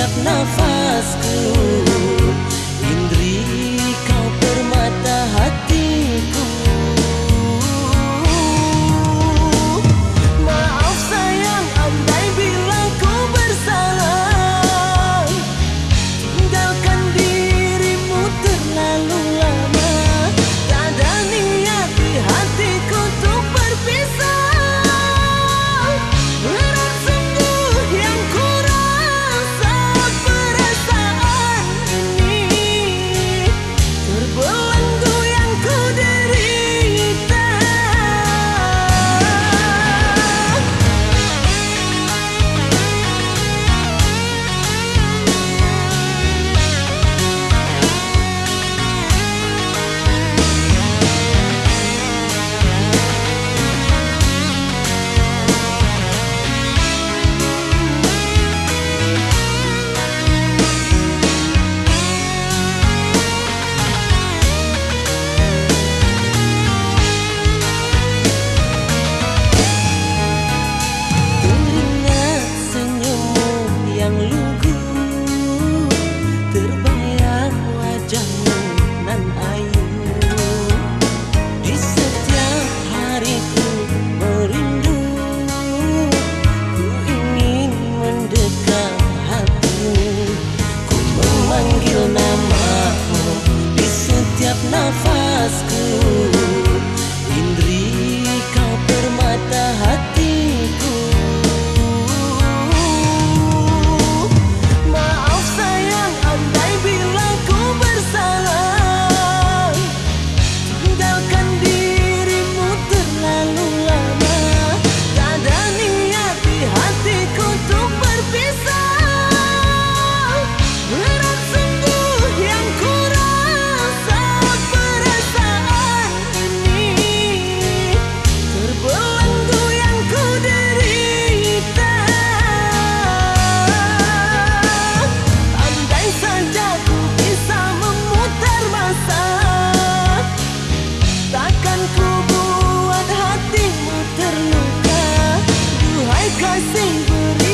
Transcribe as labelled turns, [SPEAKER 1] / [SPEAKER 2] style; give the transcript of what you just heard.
[SPEAKER 1] ingat nafasku sing, but